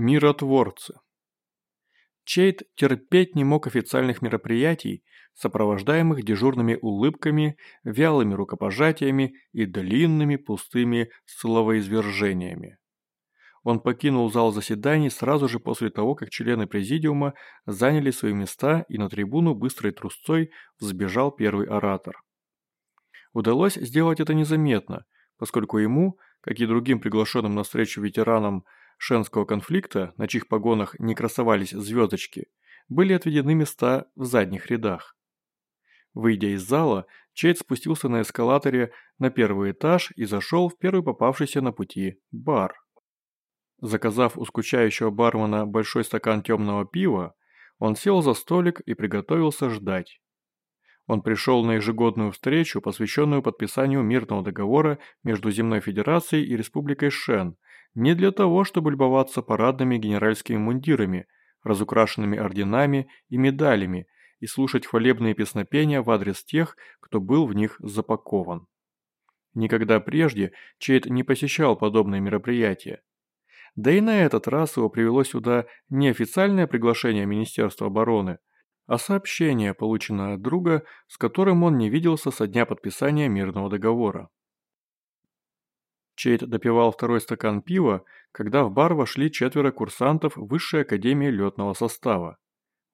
Миротворцы. Чейт терпеть не мог официальных мероприятий, сопровождаемых дежурными улыбками, вялыми рукопожатиями и длинными пустыми словоизвержениями. Он покинул зал заседаний сразу же после того, как члены президиума заняли свои места и на трибуну быстрой трусцой взбежал первый оратор. Удалось сделать это незаметно, поскольку ему, как и другим приглашенным на встречу ветеранам Шенского конфликта, на чьих погонах не красовались звездочки, были отведены места в задних рядах. Выйдя из зала, Чейд спустился на эскалаторе на первый этаж и зашел в первый попавшийся на пути бар. Заказав у скучающего бармена большой стакан темного пива, он сел за столик и приготовился ждать. Он пришел на ежегодную встречу, посвященную подписанию мирного договора между Земной Федерацией и Республикой Шен, не для того, чтобы любоваться парадными генеральскими мундирами, разукрашенными орденами и медалями, и слушать хвалебные песнопения в адрес тех, кто был в них запакован. Никогда прежде Чейд не посещал подобные мероприятия. Да и на этот раз его привело сюда не официальное приглашение Министерства обороны, а сообщение, полученное от друга, с которым он не виделся со дня подписания мирного договора. Чейд допивал второй стакан пива, когда в бар вошли четверо курсантов Высшей Академии летного состава.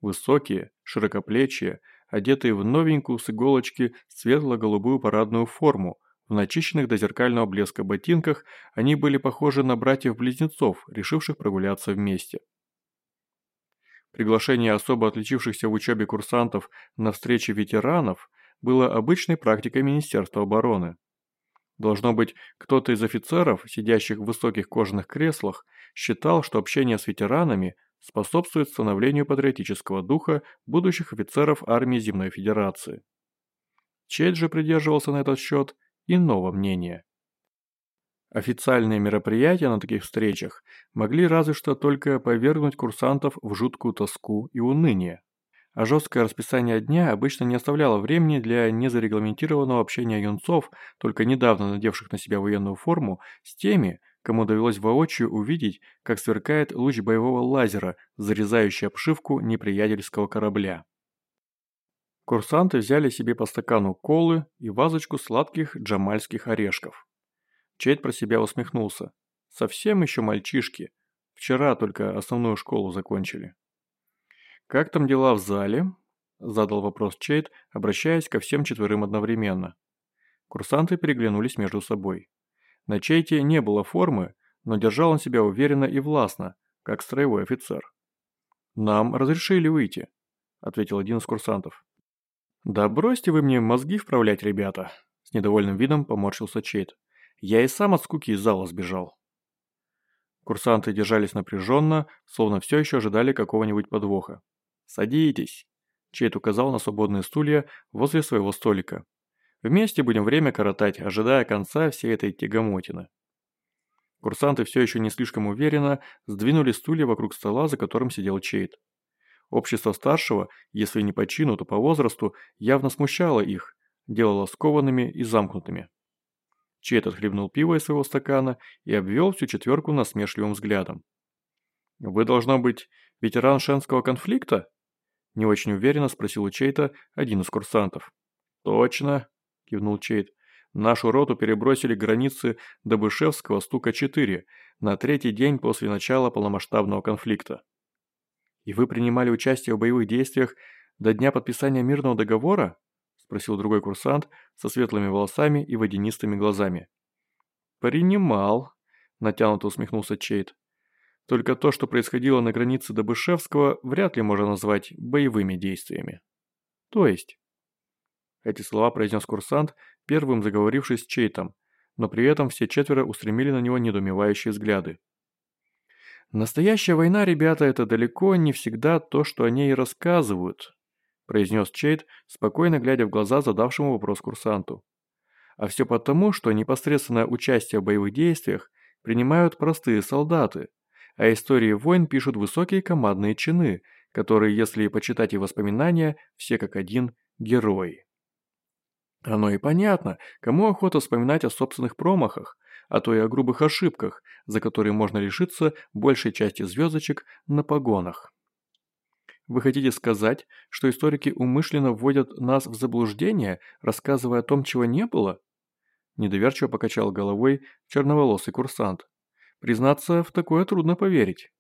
Высокие, широкоплечие, одетые в новенькую с иголочки светло-голубую парадную форму, в начищенных до зеркального блеска ботинках они были похожи на братьев-близнецов, решивших прогуляться вместе. Приглашение особо отличившихся в учебе курсантов на встречи ветеранов было обычной практикой Министерства обороны. Должно быть, кто-то из офицеров, сидящих в высоких кожаных креслах, считал, что общение с ветеранами способствует становлению патриотического духа будущих офицеров армии Земной Федерации. Чейд же придерживался на этот счет иного мнения. Официальные мероприятия на таких встречах могли разве что только повергнуть курсантов в жуткую тоску и уныние. А жесткое расписание дня обычно не оставляло времени для незарегламентированного общения юнцов, только недавно надевших на себя военную форму, с теми, кому довелось воочию увидеть, как сверкает луч боевого лазера, зарезающий обшивку неприятельского корабля. Курсанты взяли себе по стакану колы и вазочку сладких джамальских орешков. Чейд про себя усмехнулся. Совсем еще мальчишки. Вчера только основную школу закончили. «Как там дела в зале?» Задал вопрос Чейд, обращаясь ко всем четверым одновременно. Курсанты переглянулись между собой. На Чейте не было формы, но держал он себя уверенно и властно, как строевой офицер. «Нам разрешили выйти», – ответил один из курсантов. «Да бросьте вы мне мозги вправлять, ребята», – с недовольным видом поморщился Чейд. Я и сам от скуки из зала сбежал. Курсанты держались напряженно, словно все еще ожидали какого-нибудь подвоха. «Садитесь!» Чейт указал на свободные стулья возле своего столика. «Вместе будем время коротать, ожидая конца всей этой тягомотины». Курсанты все еще не слишком уверенно сдвинули стулья вокруг стола, за которым сидел Чейт. Общество старшего, если не по чину, то по возрасту, явно смущало их, делало скованными и замкнутыми. Чейд отхлебнул пиво из своего стакана и обвел всю четверку насмешливым взглядом. «Вы, должно быть, ветеран Шенского конфликта?» Не очень уверенно спросил у Чейта один из курсантов. «Точно», – кивнул Чейт. «Нашу роту перебросили границы Добышевского стука-4 на третий день после начала полномасштабного конфликта». «И вы принимали участие в боевых действиях до дня подписания мирного договора?» спросил другой курсант со светлыми волосами и водянистыми глазами. «Принимал», – натянуто усмехнулся Чейт. «Только то, что происходило на границе Добышевского, вряд ли можно назвать боевыми действиями». «То есть?» Эти слова произнес курсант, первым заговорившись с Чейтом, но при этом все четверо устремили на него недоумевающие взгляды. «Настоящая война, ребята, это далеко не всегда то, что о ней рассказывают», произнес Чейд, спокойно глядя в глаза задавшему вопрос курсанту. А все потому, что непосредственное участие в боевых действиях принимают простые солдаты, а истории войн пишут высокие командные чины, которые, если почитать и воспоминания, все как один герои. Оно и понятно, кому охота вспоминать о собственных промахах, а то и о грубых ошибках, за которые можно лишиться большей части звездочек на погонах. Вы хотите сказать, что историки умышленно вводят нас в заблуждение, рассказывая о том, чего не было? Недоверчиво покачал головой черноволосый курсант. Признаться, в такое трудно поверить.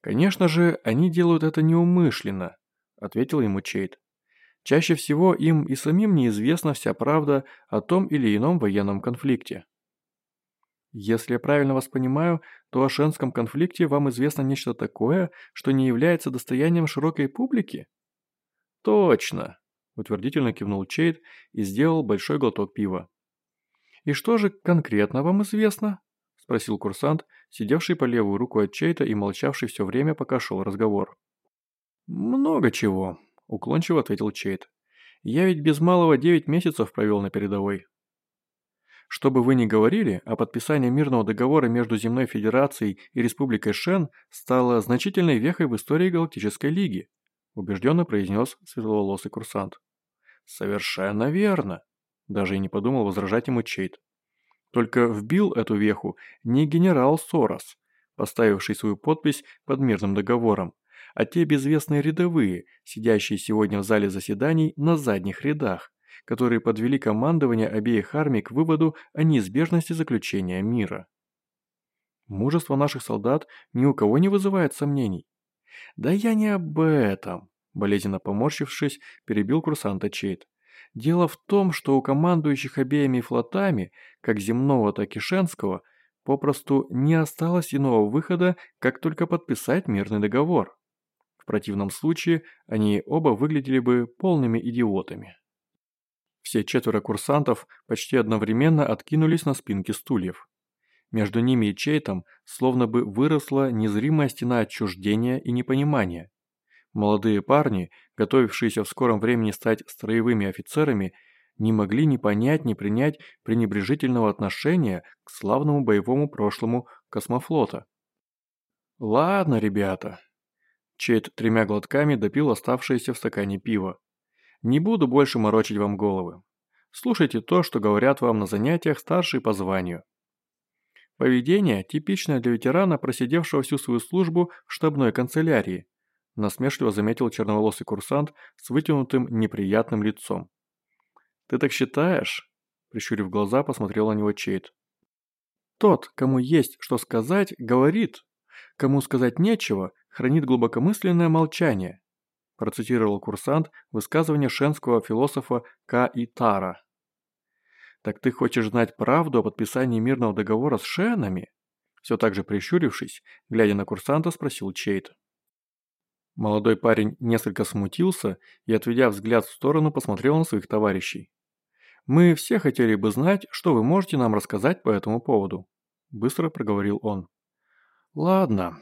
Конечно же, они делают это неумышленно, ответил ему Чейд. Чаще всего им и самим неизвестна вся правда о том или ином военном конфликте. Если я правильно вас понимаю, то о шенском конфликте вам известно нечто такое, что не является достоянием широкой публики? Точно, утвердительно кивнул Чейд и сделал большой глоток пива. И что же конкретно вам известно? Спросил курсант, сидевший по левую руку от Чейта и молчавший все время, пока шел разговор. «Много чего», – уклончиво ответил Чейт. «Я ведь без малого девять месяцев провел на передовой». Что бы вы ни говорили, а подписание мирного договора между Земной Федерацией и Республикой Шен стало значительной вехой в истории Галактической Лиги, убежденно произнес светловолосый курсант. Совершенно верно. Даже и не подумал возражать ему Чейт. Только вбил эту веху не генерал Сорос, поставивший свою подпись под мирным договором, а те безвестные рядовые, сидящие сегодня в зале заседаний на задних рядах, которые подвели командование обеих армий к выводу о неизбежности заключения мира. Мужество наших солдат ни у кого не вызывает сомнений. «Да я не об этом», – болезненно поморщившись, перебил курсанта Чейт. «Дело в том, что у командующих обеими флотами, как земного, так и шенского, попросту не осталось иного выхода, как только подписать мирный договор. В противном случае они оба выглядели бы полными идиотами». Все четверо курсантов почти одновременно откинулись на спинки стульев. Между ними и Чейтом словно бы выросла незримая стена отчуждения и непонимания. Молодые парни, готовившиеся в скором времени стать строевыми офицерами, не могли ни понять, ни принять пренебрежительного отношения к славному боевому прошлому космофлота. «Ладно, ребята». Чейт тремя глотками допил оставшееся в стакане пива. Не буду больше морочить вам головы. Слушайте то, что говорят вам на занятиях старшие по званию. Поведение, типичное для ветерана, просидевшего всю свою службу в штабной канцелярии, насмешливо заметил черноволосый курсант с вытянутым неприятным лицом. «Ты так считаешь?» Прищурив глаза, посмотрел на него Чейт. «Тот, кому есть что сказать, говорит. Кому сказать нечего, хранит глубокомысленное молчание процитировал курсант высказывание шенского философа К. Итара. «Так ты хочешь знать правду о подписании мирного договора с шенами?» Все так же прищурившись, глядя на курсанта, спросил Чейт. Молодой парень несколько смутился и, отведя взгляд в сторону, посмотрел на своих товарищей. «Мы все хотели бы знать, что вы можете нам рассказать по этому поводу», – быстро проговорил он. «Ладно».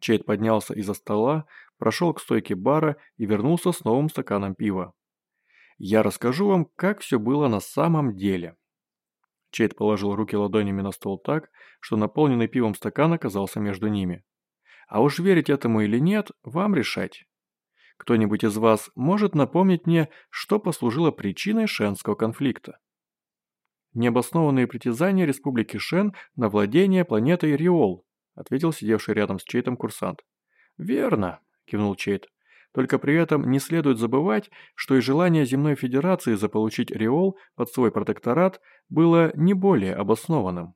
Чейт поднялся из-за стола, прошел к стойке бара и вернулся с новым стаканом пива. «Я расскажу вам, как все было на самом деле». Чейд положил руки ладонями на стол так, что наполненный пивом стакан оказался между ними. «А уж верить этому или нет, вам решать. Кто-нибудь из вас может напомнить мне, что послужило причиной Шенского конфликта?» «Необоснованные притязания Республики Шен на владение планетой Риол», ответил сидевший рядом с Чейтом курсант. «Верно. – кивнул Чейт. Только при этом не следует забывать, что и желание Земной Федерации заполучить Риол под свой протекторат было не более обоснованным.